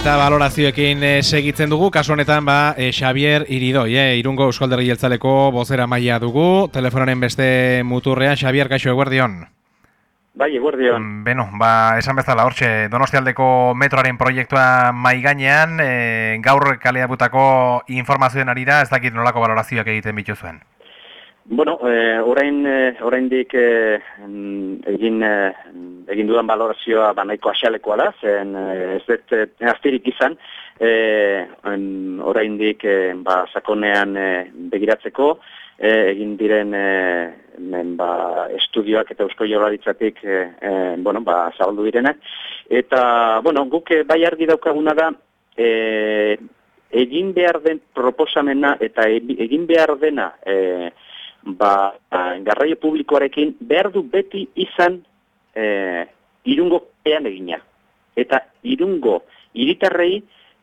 Eta valorazioekin e, segitzen dugu, kasu honetan ba, e, Xavier Iridoi, e, irungo Euskalderri Jeltzaleko bozera maila dugu, telefonoren beste muturrean, Xavier, kaixo eguerdion. Bai, eguerdion. Mm, beno, ba, esan bezala, hortxe, donostialdeko metroaren proiektua mai gainean, e, gaur kalea butako informazioen arira, ez dakit nolako valorazioak egiten bituzuen. Bueno, eh, orain, eh, oraindik eh, egin, eh, egin dudan valorazioa banaiko asialekoa da, zen ez dut aztirik izan, eh, oraindik eh, ba, sakonean eh, begiratzeko, eh, egin diren eh, men, ba, estudioak eta eusko jorraritzatik eh, eh, bueno, ba, zabaldu direnak. Eta, bueno, guk bai argi daukaguna da, eh, egin behar den proposamena eta egin behar dena eh, ba, garraio publikoarekin behar du beti izan e, irungo pean egina. Eta irungo iritarrei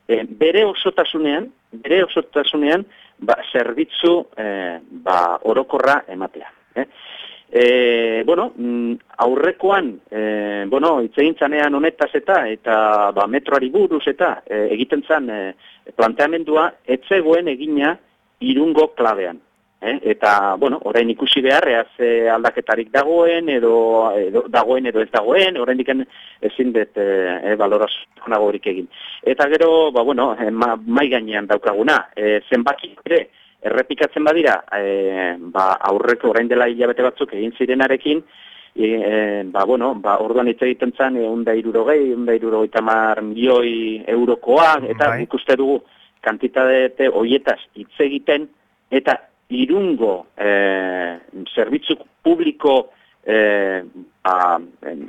e, bere osotasunean, bere osotasunean, ba, zerbitzu e, ba, orokorra ematea. Eh? E, bueno, mm, aurrekoan, e, bueno, itzegintzanean honetaz eta, eta ba, metroari buruz eta e, egiten zan e, planteamendua, etzegoen egina irungo klabean. Eh? Eta, bueno, orain ikusi beharreaz eh, aldaketarik dagoen, edo, edo dagoen edo ez dagoen, orain diken ezin dut eh, horik egin. Eta gero, ba, bueno, eh, ma, mai gainean daukaguna, eh, zenbaki ere, errepikatzen badira, eh, ba, aurreko orain dela hilabete batzuk egin zirenarekin, e, ba, bueno, ba, orduan hitz egiten zen, egun irurogei, egun irurogei tamar milioi eurokoa, eta bai. ikuste dugu, kantitate hoietaz hitz egiten, eta irungo eh, zerbitzu publiko eh, ba, en,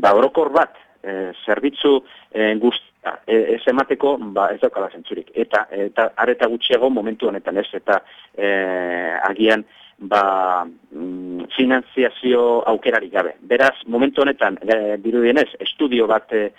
ba, orokor bat eh, zerbitzu eh, guztia eh, ez emateko ba, ez daukala zentzurik. Eta, eta areta gutxiago momentu honetan ez, eta eh, agian ba, mm, finanziazio aukerari gabe. Beraz, momentu honetan, eh, dirudienez, estudio bat eh,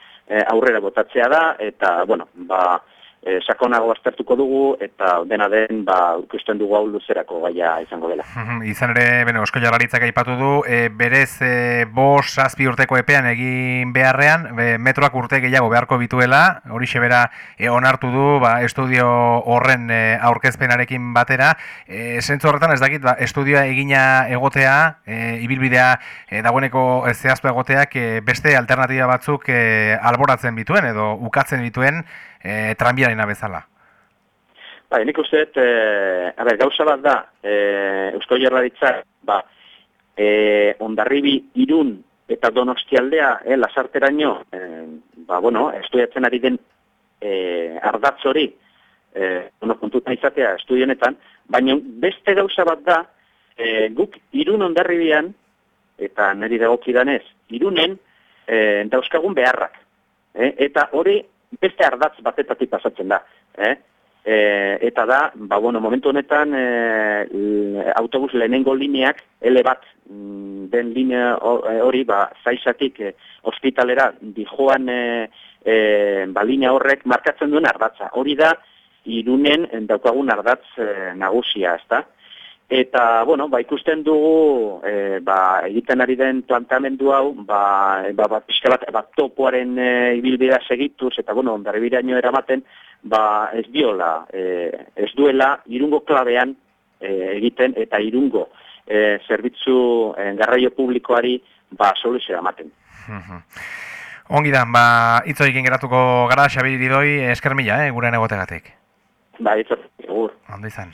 aurrera botatzea da, eta, bueno, ba, e, sakonago aztertuko dugu eta dena den ba ikusten dugu hau luzerako gaia izango dela. Izan ere, beno, Eusko Jaurlaritzak aipatu du, e, berez e, bos zazpi urteko epean egin beharrean, metroak urte gehiago beharko bituela, hori bera e, onartu du, ba, estudio horren e, aurkezpenarekin batera, e, zentzu horretan ez dakit, ba, estudioa egina egotea, e, ibilbidea e, dagoeneko zehaztu egoteak, e, beste alternatiba batzuk e, alboratzen bituen edo ukatzen bituen, e, tranbiarena bezala? Ba, nik uste, e, a ber, gauza bat da, e, Eusko Jarraritza, ba, e, ondarribi irun eta donostialdea, e, lasarteraino, e, ba, bueno, estudiatzen ari den e, ardatz hori, e, bueno, kontuta izatea estudionetan, baina beste gauza bat da, e, guk irun ondarribian, eta niri dagokidanez, irunen, e, dauzkagun beharrak. E, eta hori beste ardatz batetatik pasatzen da. Eh? E, eta da, ba, bueno, momentu honetan e, autobus lehenengo lineak, ele bat mm, den linea hori, ba, zaizatik e, hospitalera dijoan e, e, ba, linea horrek markatzen duen ardatza. Hori da, irunen daukagun ardatz e, nagusia, ezta? Eta, bueno, ba, ikusten dugu, e, ba, egiten ari den plantamendu hau, ba, ba, ba pixka bat, ba, topoaren e, ibilbidea segituz, eta, bueno, ondarribiraino eramaten, ba, ez diola, e, ez duela, irungo klabean e, egiten, eta irungo e, zerbitzu e, garraio publikoari, ba, soluzio eramaten. Ongi da, ba, itzo egin geratuko gara, Xabiri Didoi, esker mila, eh, gure negotegatik. Ba, itzo, egur. Ondo izan.